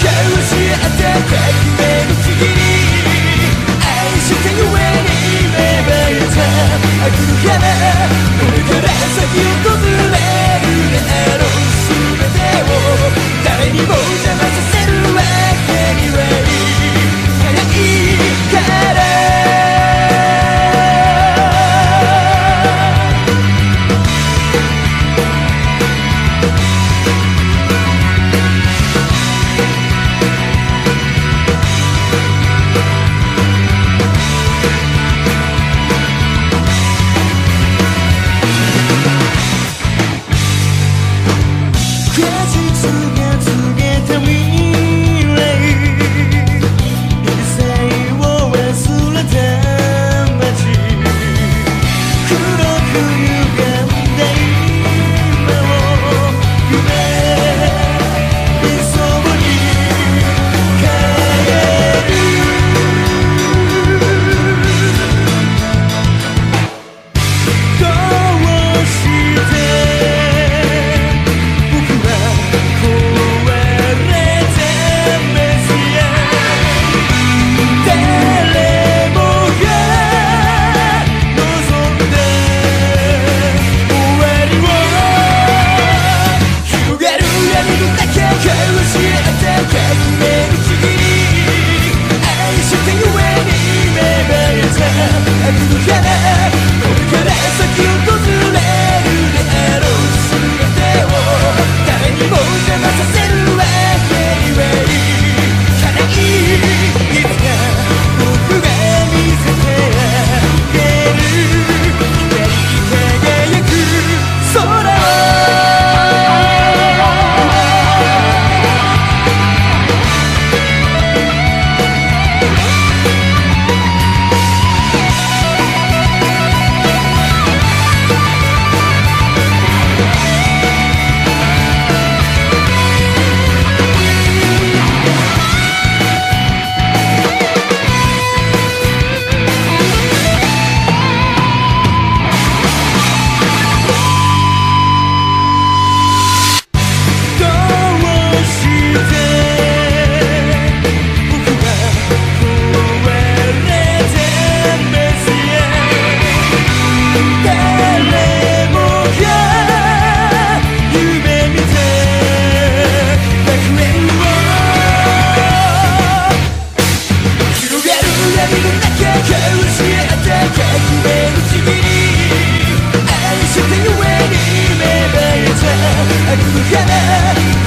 愛してゆ Yeah. yeah.